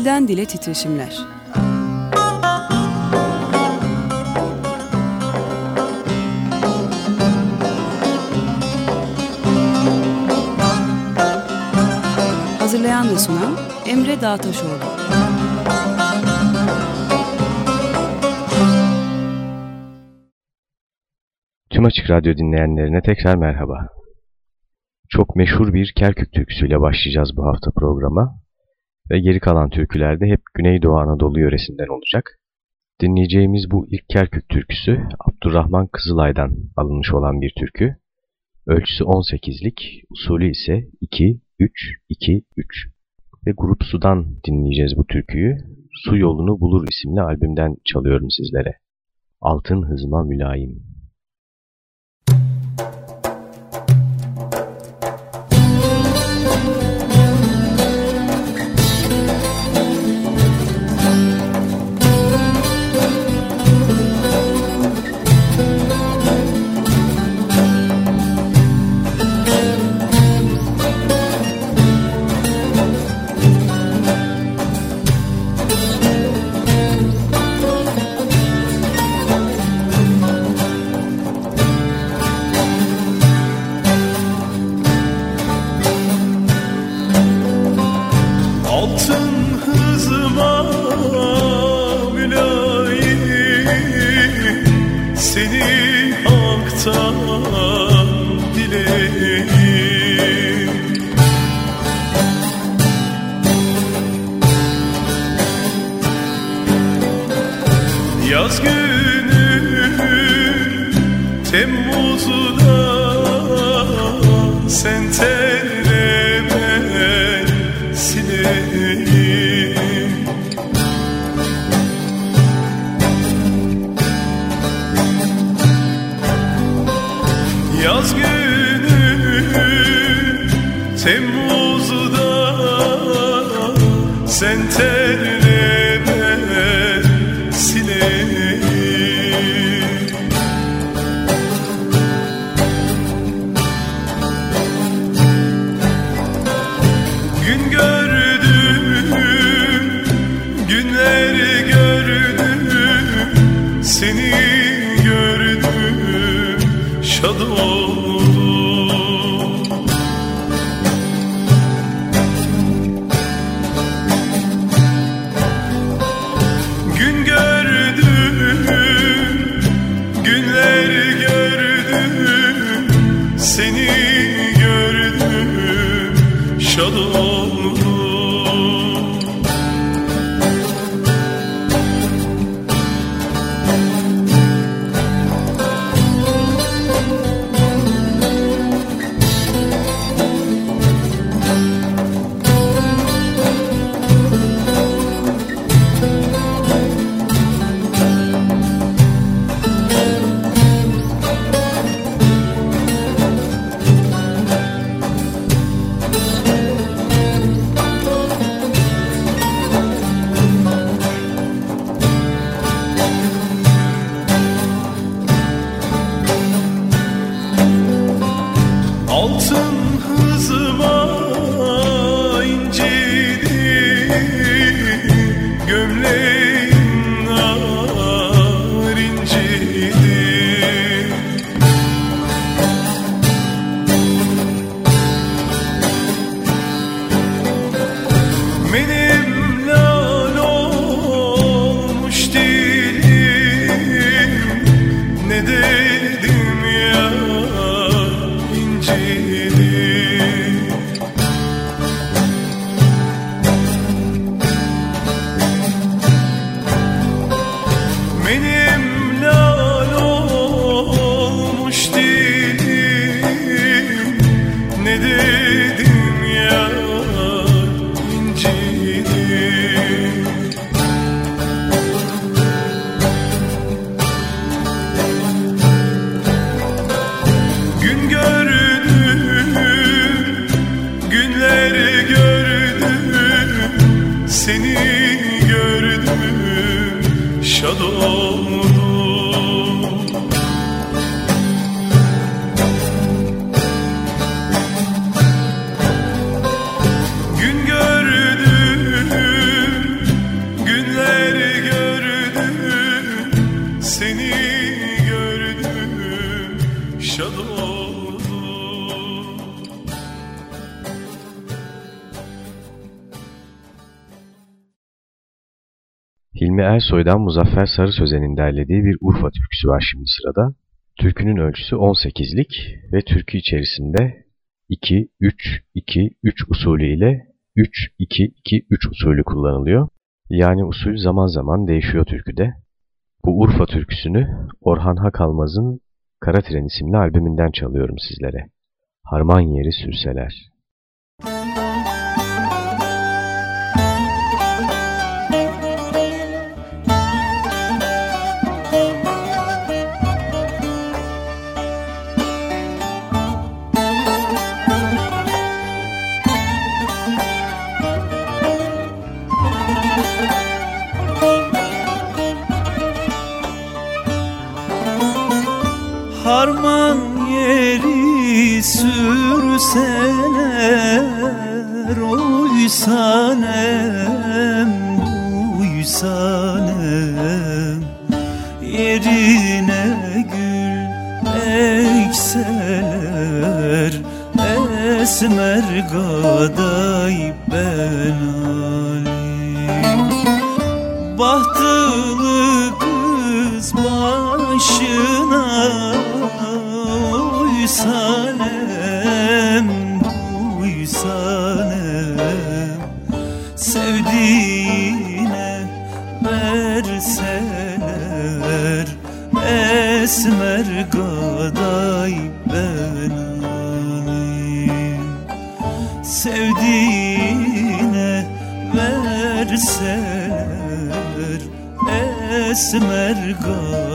Dilden Dile Titreşimler. Hazırlayan ve sunan Emre Dağtaşoğlu. Tüm Açık Radyo dinleyenlerine tekrar merhaba. Çok meşhur bir Kerkük türküsüyle başlayacağız bu hafta programa ve geri kalan türküler de hep Güneydoğu Anadolu yöresinden olacak. Dinleyeceğimiz bu ilk Kerkük türküsü Abdurrahman Kızılay'dan alınmış olan bir türkü. Ölçüsü 18'lik, usulü ise 2-3-2-3 ve Grup Su'dan dinleyeceğiz bu türküyü. Su Yolunu Bulur isimli albümden çalıyorum sizlere. Altın Hızma Mülayim. yaşadım. Hilmi Ersoy'dan Muzaffer Sarı Sözen'in derlediği bir Urfa türküsü var şimdi sırada. Türkünün ölçüsü 18'lik ve türkü içerisinde 2-3-2-3 usulü ile 3-2-2-3 usulü kullanılıyor. Yani usul zaman zaman değişiyor türküde. Bu Urfa türküsünü Orhan Hakalmaz'ın Kara Tren isimli albümünden çalıyorum sizlere. Harman yeri sürseler. Harman yeri sürseler Uysanem, uysanem Yerine gül ekseler Esmer gaday ben alim. Bahtılı kız başına uysanem, uysanem Sevdiğine verseler Esmer gaday ben alim Sevdiğine verseler Esmer gaday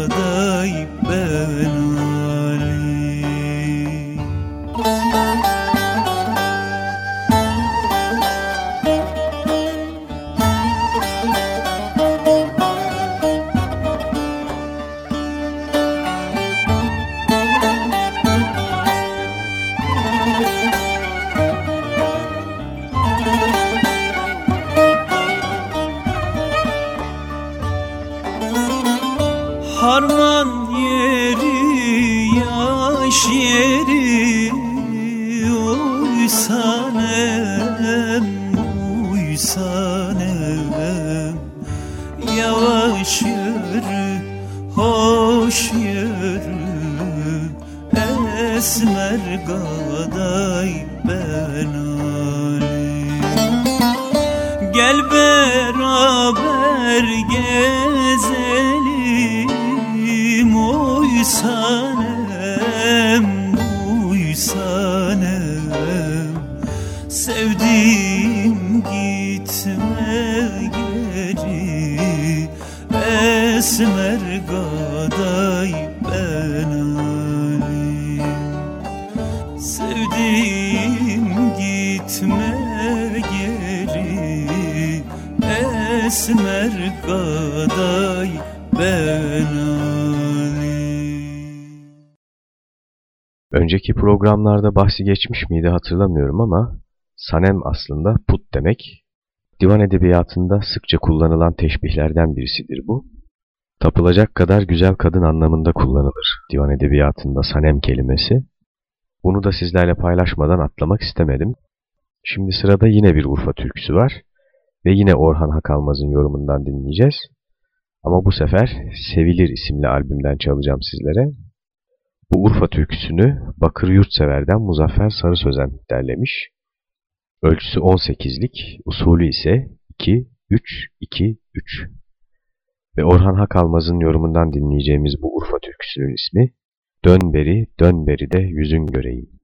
Önceki programlarda bahsi geçmiş miydi hatırlamıyorum ama sanem aslında put demek. Divan edebiyatında sıkça kullanılan teşbihlerden birisidir bu. Tapılacak kadar güzel kadın anlamında kullanılır divan edebiyatında sanem kelimesi. Bunu da sizlerle paylaşmadan atlamak istemedim. Şimdi sırada yine bir Urfa türküsü var ve yine Orhan Hakalmaz'ın yorumundan dinleyeceğiz. Ama bu sefer Sevilir isimli albümden çalacağım sizlere. Bu Urfa türküsünü Bakır Yurtsever'den Muzaffer Sarı Sözen derlemiş. Ölçüsü 18'lik, usulü ise 2-3-2-3. Ve Orhan Hakalmaz'ın yorumundan dinleyeceğimiz bu Urfa türküsünün ismi Dön beri, dön beri de yüzün göreyim.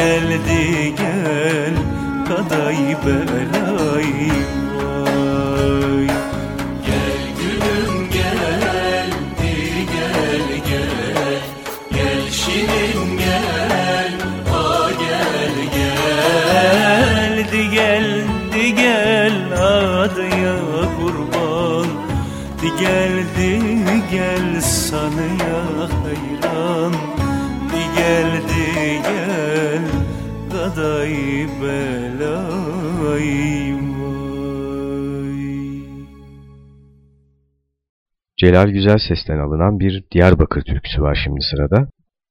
Di gel di gel kaday belay kaday belay vay Celal Güzel sesten alınan bir Diyarbakır türküsü var şimdi sırada.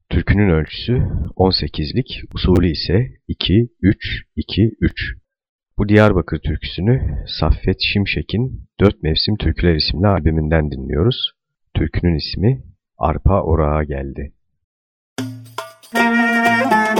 Türkünün ölçüsü 18'lik, usulü ise 2-3-2-3. Bu Diyarbakır türküsünü Saffet Şimşek'in Dört Mevsim Türküler isimli albümünden dinliyoruz. Türkünün ismi Arpa Orağa Geldi. Gel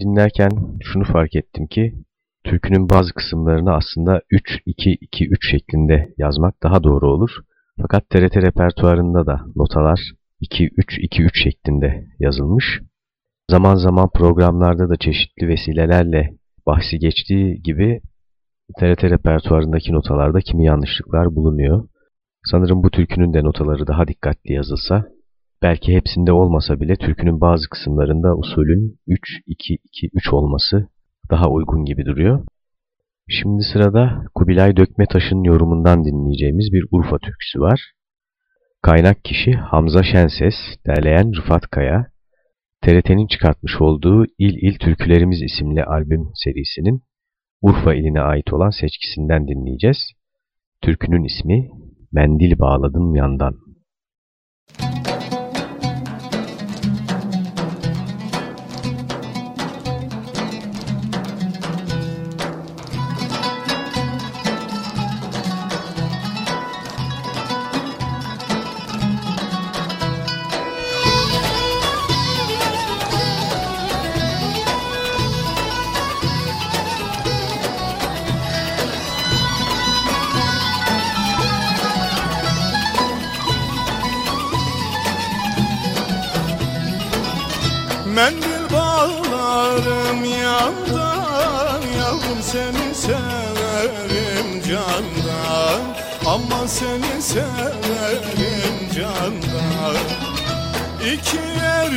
dinlerken şunu fark ettim ki türkünün bazı kısımlarını aslında 3-2-2-3 şeklinde yazmak daha doğru olur. Fakat TRT repertuarında da notalar 2-3-2-3 şeklinde yazılmış. Zaman zaman programlarda da çeşitli vesilelerle bahsi geçtiği gibi TRT repertuarındaki notalarda kimi yanlışlıklar bulunuyor. Sanırım bu türkünün de notaları daha dikkatli yazılsa, belki hepsinde olmasa bile türkünün bazı kısımlarında usulün 3-2-2-3 olması daha uygun gibi duruyor. Şimdi sırada Kubilay Dökmetaş'ın yorumundan dinleyeceğimiz bir Urfa türküsü var. Kaynak kişi Hamza Şenses, derleyen Rıfat Kaya, TRT'nin çıkartmış olduğu İl İl Türkülerimiz isimli albüm serisinin Urfa iline ait olan seçkisinden dinleyeceğiz. Türkünün ismi Mendil Bağladım Yandan.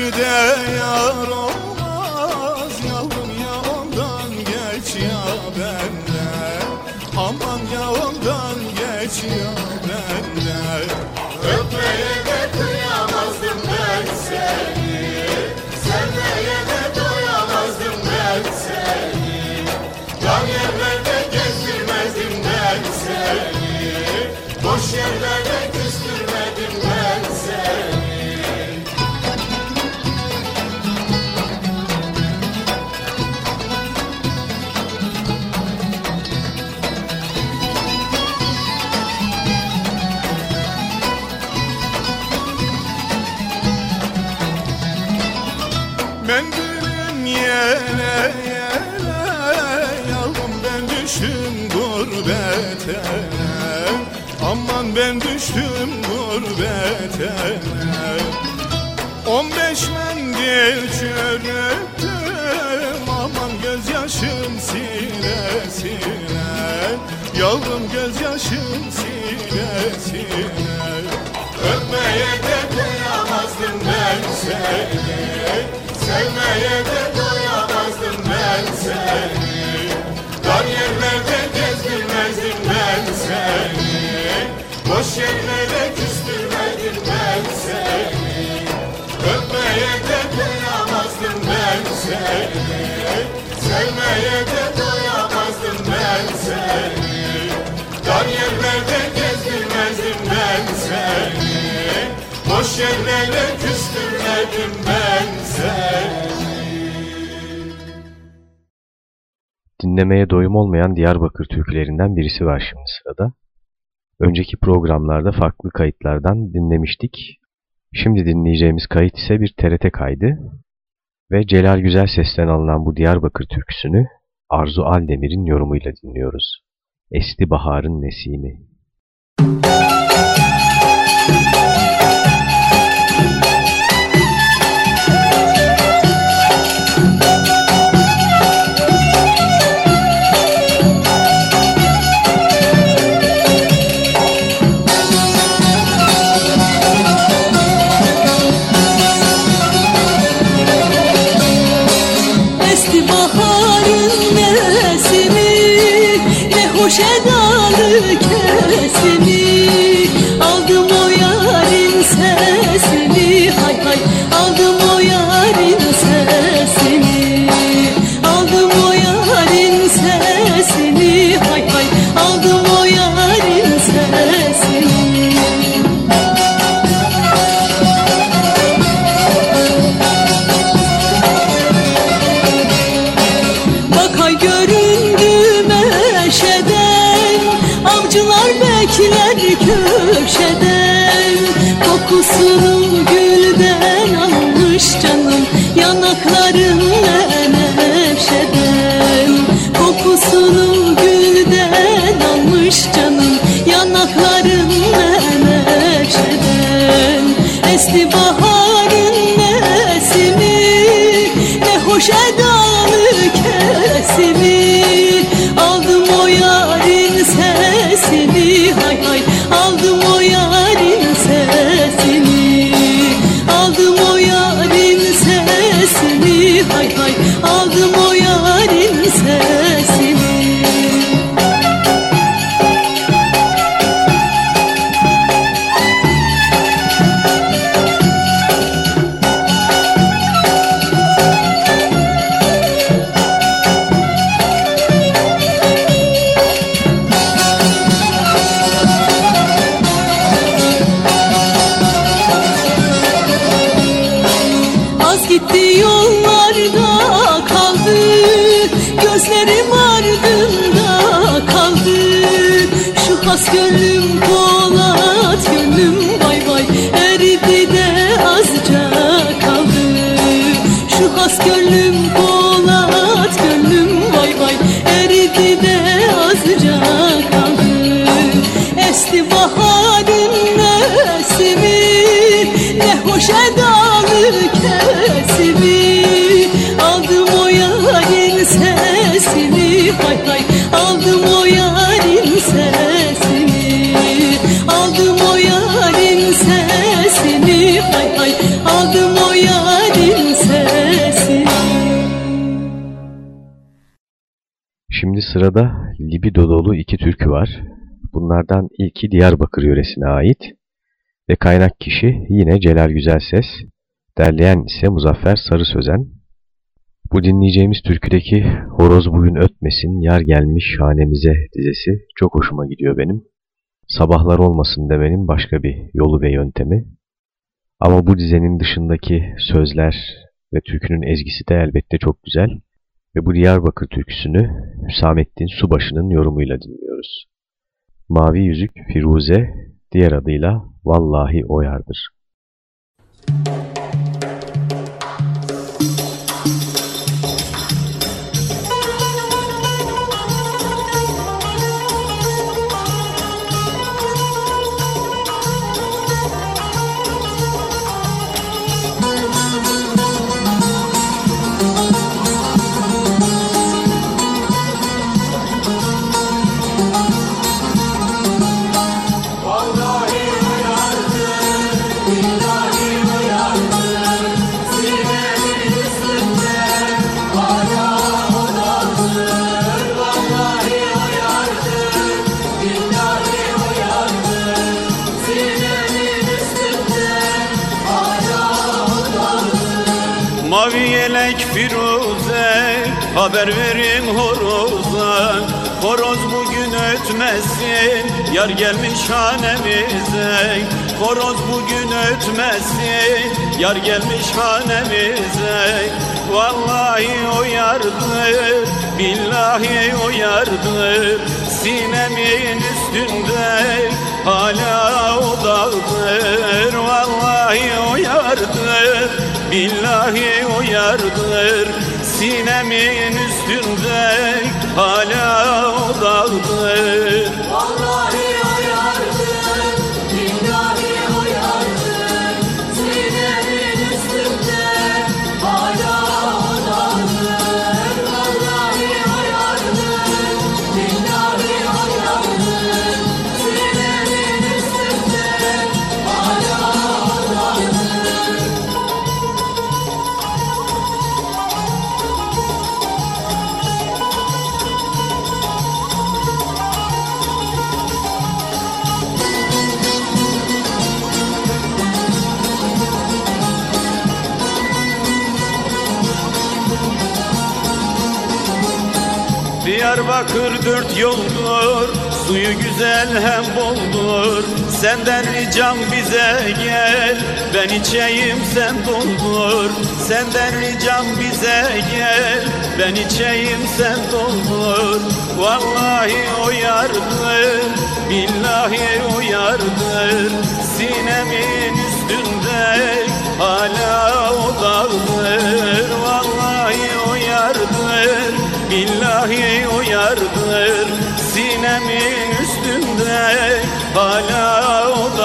Yerde yar gurbete. On beş mendil çürüttüm Aman gözyaşım sile sile Yavrum gözyaşım sile sile Öpmeye de kıyamazdım ben seni. Sevmeye de doyamazdım ben seni. Dar yerlerde gezdirmezdim ben seni. Boş yerlere Dinlemeye doyum olmayan Diyarbakır türkülerinden birisi var şimdi sırada. Önceki programlarda farklı kayıtlardan dinlemiştik. Şimdi dinleyeceğimiz kayıt ise bir TRT kaydı ve Celal Güzel sesten alınan bu Diyarbakır türküsünü Arzu Aldemir'in yorumuyla dinliyoruz. Esti Bahar'ın Nesimi. Esti libido dolu iki türkü var. Bunlardan ilki Diyarbakır yöresine ait ve kaynak kişi yine Celal Güzelses, derleyen ise Muzaffer Sarı Sözen. Bu dinleyeceğimiz türküdeki Horoz bugün ötmesin, yar gelmiş hanemize dizesi çok hoşuma gidiyor benim. Sabahlar olmasın demenin başka bir yolu ve yöntemi. Ama bu dizenin dışındaki sözler ve türkünün ezgisi de elbette çok güzel. Ve bu Diyarbakır türküsünü Hüsamettin Subaşı'nın yorumuyla dinliyoruz. Mavi Yüzük Firuze, diğer adıyla Vallahi Oyardır. Mavi Yar gelmiş hanemize Vallahi o yardır Billahi o yardır. Sinemin üstünde Hala o Vallahi o yardır Billahi o yardır. Sinemin üstünde Hala o Diyarbakır dört yoldur Suyu güzel hem boldur. Senden ricam bize gel Ben içeyim sen doldur. Senden ricam bize gel Ben içeyim sen doldur. Vallahi o Billahi o Sinemin üstü üstünde hala o Vallahi o billahi o yardır Sinemin üstünde hala o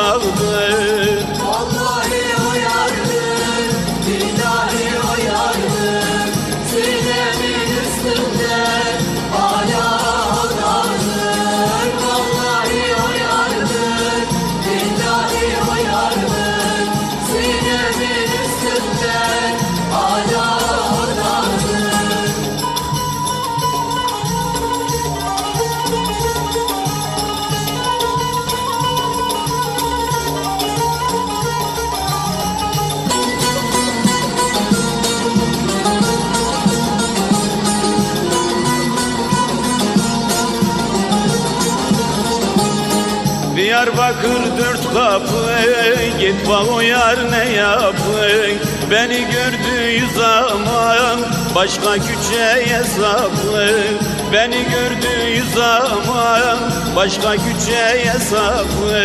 Diyarbakır dört kapı Git bak o yar ne yapın? Beni gördüğü zaman Başka küçeye saplı Beni gördüğü zaman Başka küçeye saplı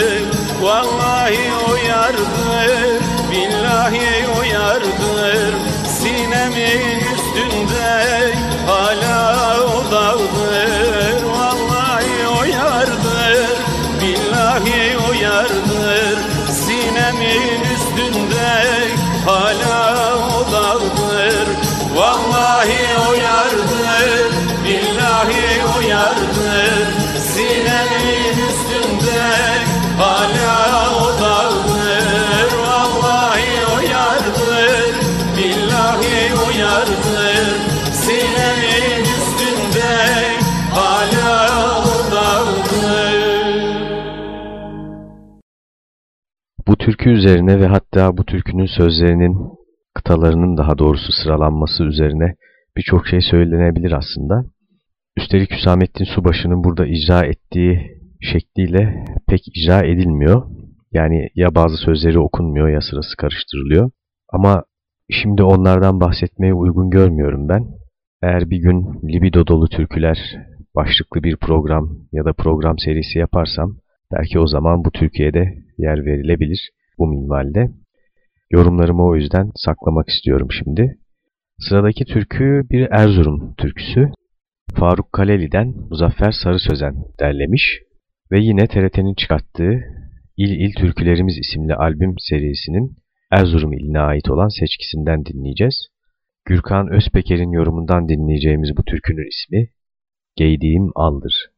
Vallahi o yardır Billahi o yardır. Sinemin üstünde Hala o dağdır türkü üzerine ve hatta bu türkünün sözlerinin, kıtalarının daha doğrusu sıralanması üzerine birçok şey söylenebilir aslında. Üstelik Hüsamettin Subaşı'nın burada icra ettiği şekliyle pek icra edilmiyor. Yani ya bazı sözleri okunmuyor ya sırası karıştırılıyor. Ama şimdi onlardan bahsetmeyi uygun görmüyorum ben. Eğer bir gün libido dolu türküler başlıklı bir program ya da program serisi yaparsam belki o zaman bu Türkiye'de yer verilebilir bu minvalde. Yorumlarımı o yüzden saklamak istiyorum şimdi. Sıradaki türkü bir Erzurum türküsü. Faruk Kaleli'den Muzaffer Sarı Sözen derlemiş ve yine TRT'nin çıkarttığı İl İl Türkülerimiz isimli albüm serisinin Erzurum iline ait olan seçkisinden dinleyeceğiz. Gürkan Özpeker'in yorumundan dinleyeceğimiz bu türkünün ismi Geydiğim Aldır.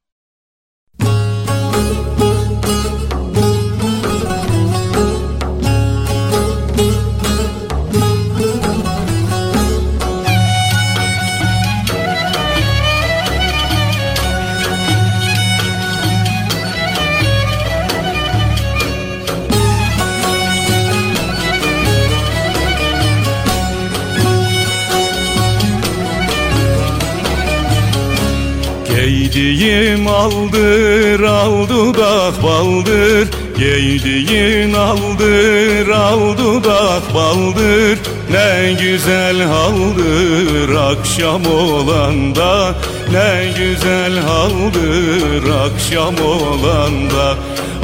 Giydiğim aldır al dudak baldır. Giydiğin aldır al dudak baldır. Ne güzel haldır akşam olanda. Ne güzel haldır akşam olanda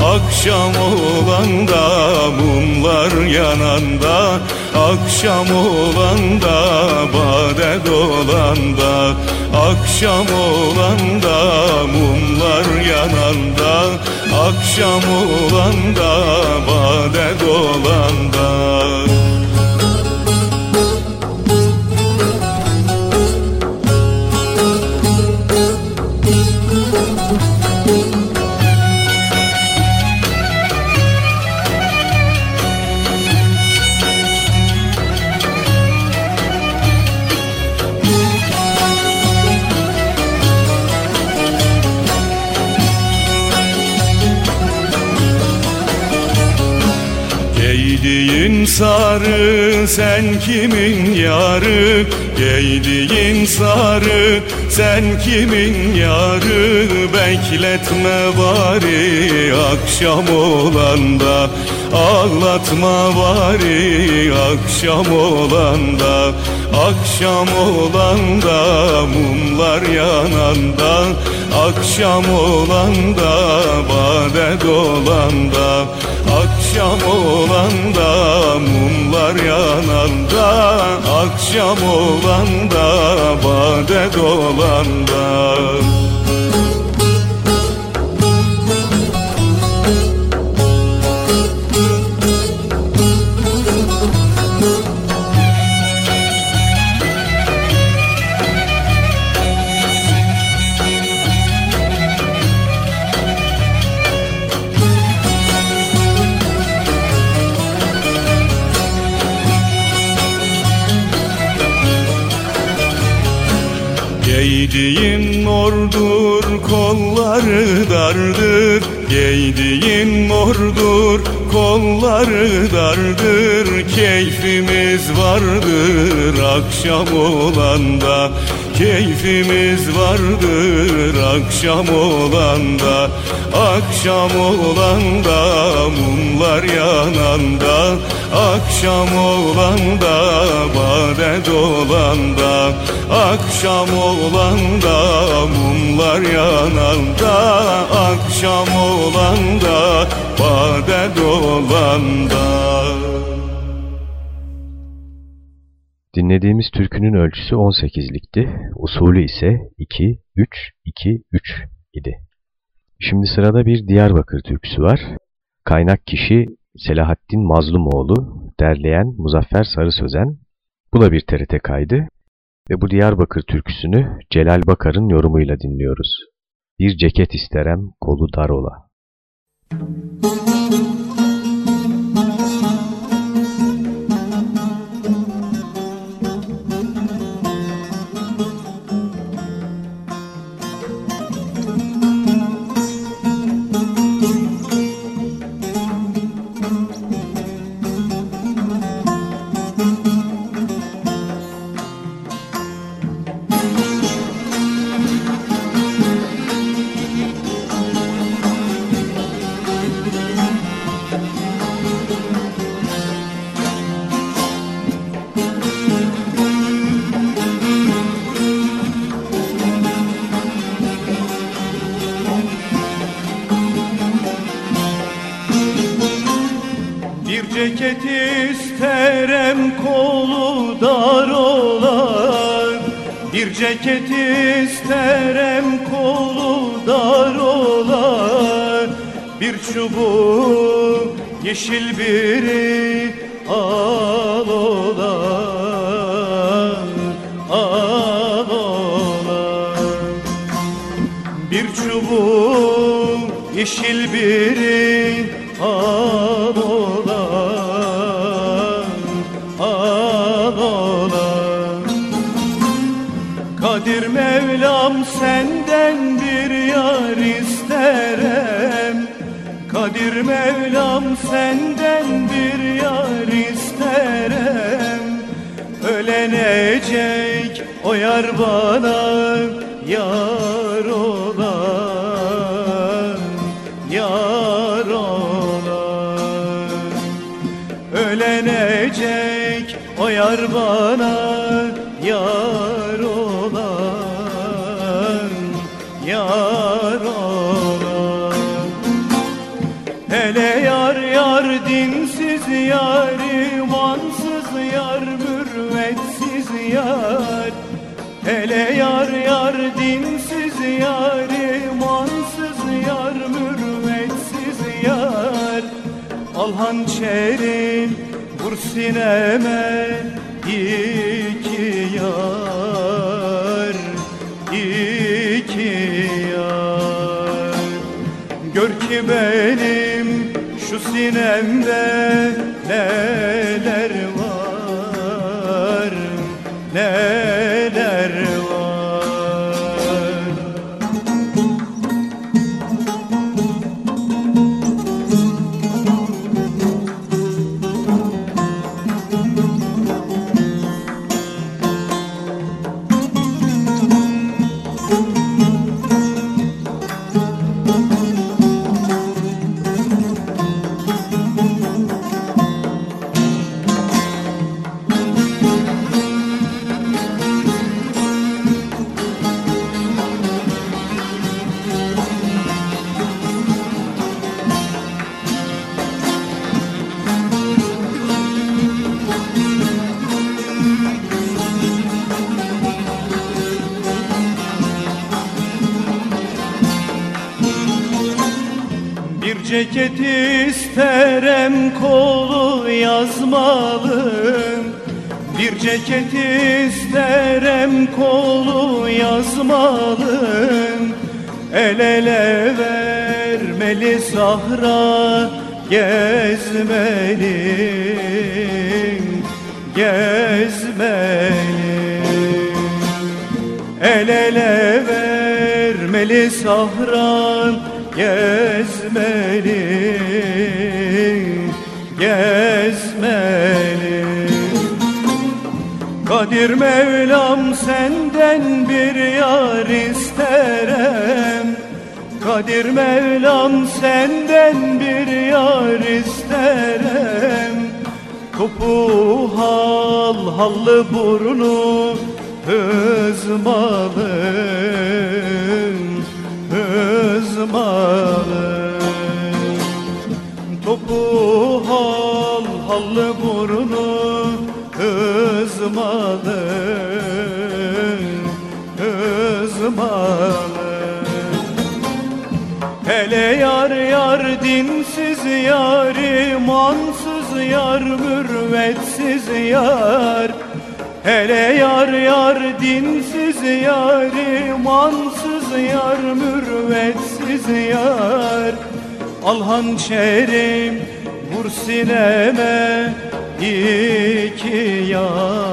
Akşam olanda mumlar yananda Akşam olanda bade dolanda Akşam olanda mumlar yananda Akşam olanda bade dolanda Giydiğin sarı sen kimin yarı? Giydiğin sarı sen kimin yarı? Bekletme bari akşam olanda. Ağlatma bari akşam olanda. Akşam olanda mumlar yananda. Akşam olanda bade dolanda Akşam olanda mumlar yananda Akşam olanda bade dolanda mordur, kolları dardır. Giydiğin mordur, kolları dardır. Keyfimiz vardır akşam olanda Keyfimiz vardır akşam olanda Akşam olanda mumlar yananda Akşam olanda bade dolanda Akşam olanda mumlar yananda Akşam olanda bade dolanda Dinlediğimiz türkünün ölçüsü 18'likti, usulü ise 2-3-2-3 idi. Şimdi sırada bir Diyarbakır türküsü var. Kaynak kişi Selahattin Mazlumoğlu, derleyen Muzaffer Sarı Sözen. Bu da bir TRT kaydı ve bu Diyarbakır türküsünü Celal Bakar'ın yorumuyla dinliyoruz. Bir ceket isterem kolu dar ola. Müzik ceket isterem kolu dar olan. Bir çubuğu yeşil biri al olan Al olan. Bir çubuğu yeşil biri Mevlam senden bir yar isterem. Ölenecek o yar bana yar olan Yar olan. Ölenecek o yar bana hançerin vur sineme iki yar iki Gör ki benim şu sinemde neler hızmalı hızmalı Hele yar yar dinsiz yar imansız yar mürvetsiz yar. Hele yar yar dinsiz yar imansız yar mürvetsiz yar. Al hançerim vur sineme iki yar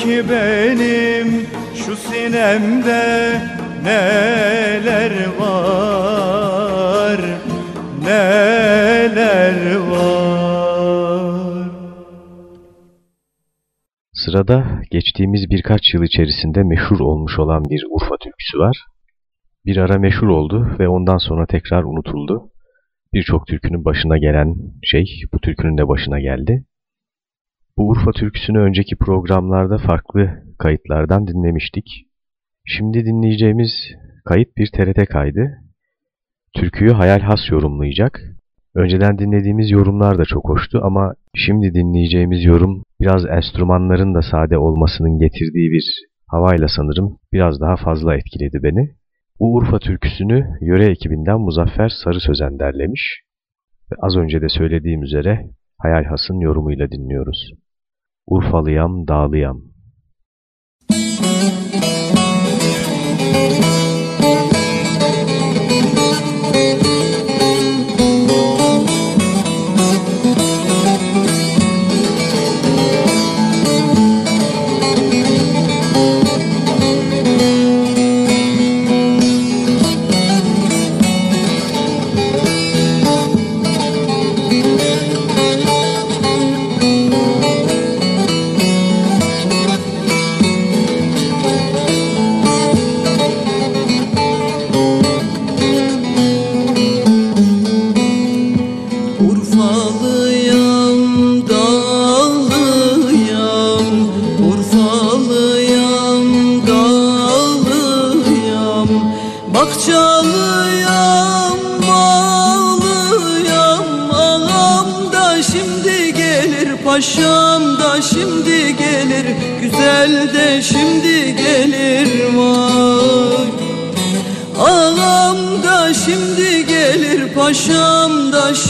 ki benim şu sinemde neler var neler var Sırada geçtiğimiz birkaç yıl içerisinde meşhur olmuş olan bir Urfa türküsü var. Bir ara meşhur oldu ve ondan sonra tekrar unutuldu. Birçok türkünün başına gelen şey bu türkünün de başına geldi. Bu Urfa türküsünü önceki programlarda farklı kayıtlardan dinlemiştik. Şimdi dinleyeceğimiz kayıt bir TRT kaydı. Türküyü Hayal Has yorumlayacak. Önceden dinlediğimiz yorumlar da çok hoştu ama şimdi dinleyeceğimiz yorum biraz enstrümanların da sade olmasının getirdiği bir havayla sanırım biraz daha fazla etkiledi beni. Bu Urfa türküsünü yöre ekibinden Muzaffer Sarı Sözen derlemiş ve az önce de söylediğim üzere Hayal Has'ın yorumuyla dinliyoruz. Urfalıyam, dağlıyam. Urfalıyam,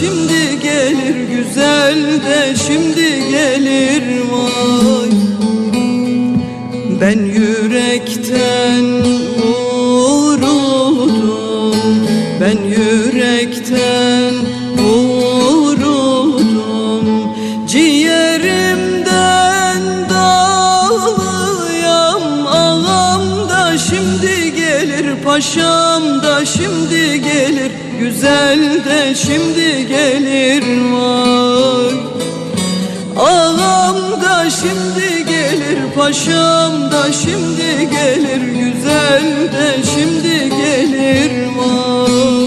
şimdi gelir Güzel de şimdi Güzel de şimdi gelir vay. Ağam da şimdi gelir Paşam da şimdi gelir Güzel de şimdi gelir vay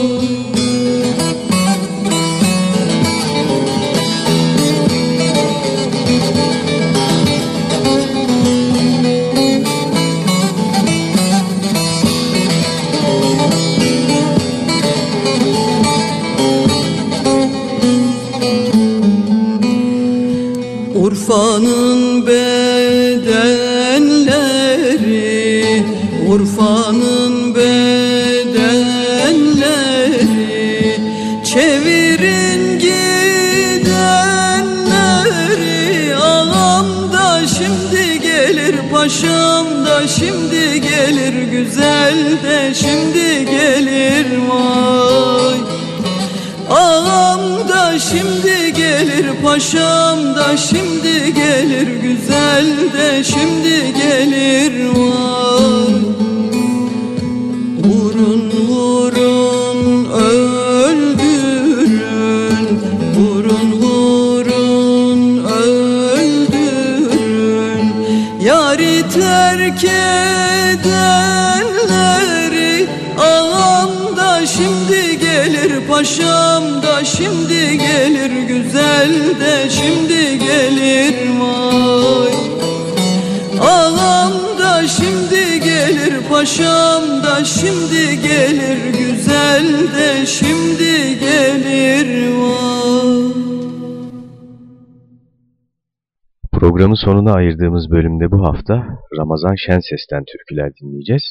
Paşam da şimdi gelir Güzel de şimdi gelir vay Vurun vurun öldürün Vurun vurun öldürün Yari terk edenleri Ağam da şimdi gelir Paşam şimdi gelir vay Ağam da şimdi gelir Paşam da şimdi gelir Güzel de şimdi gelir vay Programın sonuna ayırdığımız bölümde bu hafta Ramazan Şenses'ten türküler dinleyeceğiz.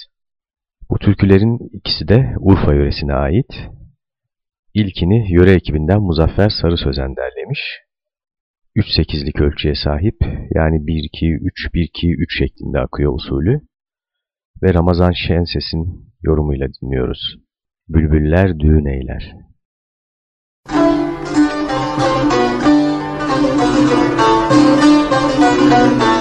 Bu türkülerin ikisi de Urfa yöresine ait. İlkini yöre ekibinden Muzaffer Sarı Sözen derlemiş. 3-8'lik ölçüye sahip yani 1-2-3-1-2-3 şeklinde akıyor usulü. Ve Ramazan Şenses'in yorumuyla dinliyoruz. Bülbüller düğün eyler. Bülbüller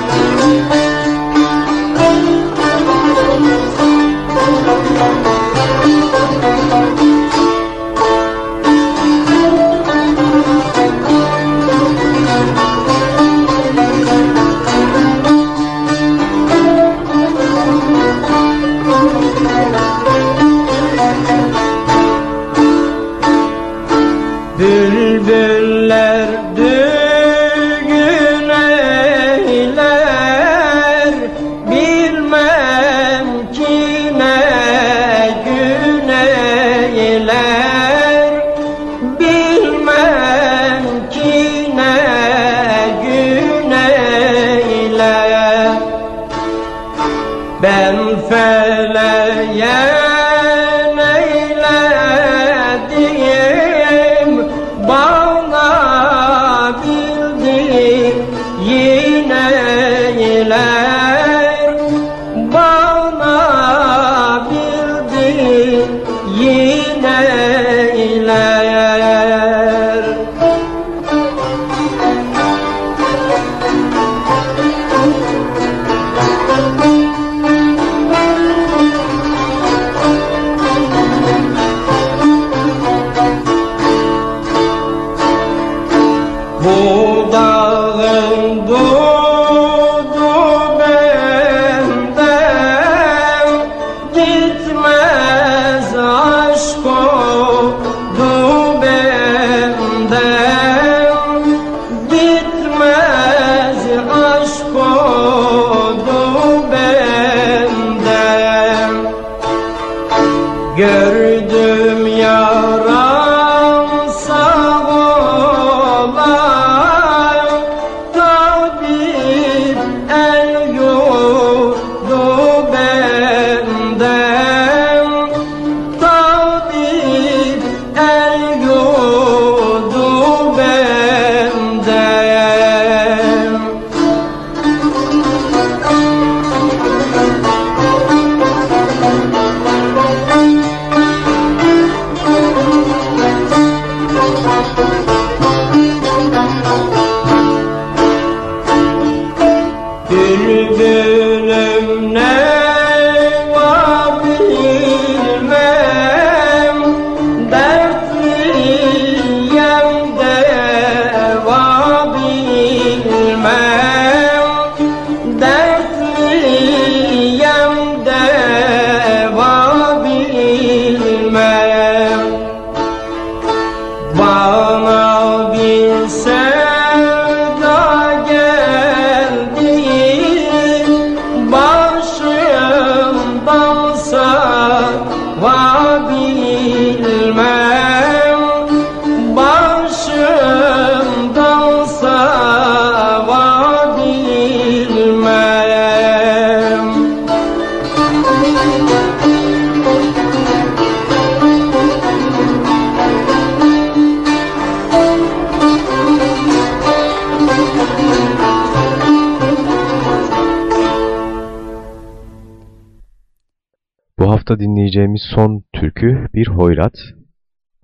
dinleyeceğimiz son türkü bir hoyrat.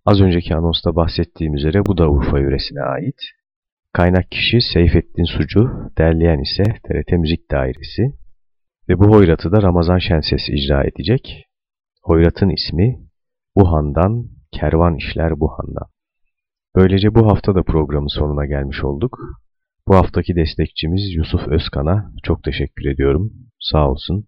Az önceki anonsta bahsettiğim üzere bu da Urfa yöresine ait. Kaynak kişi Seyfettin Sucu, derleyen ise TRT Müzik Dairesi. Ve bu hoyratı da Ramazan Şenses icra edecek. Hoyratın ismi Buhan'dan, Kervan İşler Buhan'dan. Böylece bu hafta da programın sonuna gelmiş olduk. Bu haftaki destekçimiz Yusuf Özkan'a çok teşekkür ediyorum. Sağ olsun.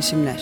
Titreşimler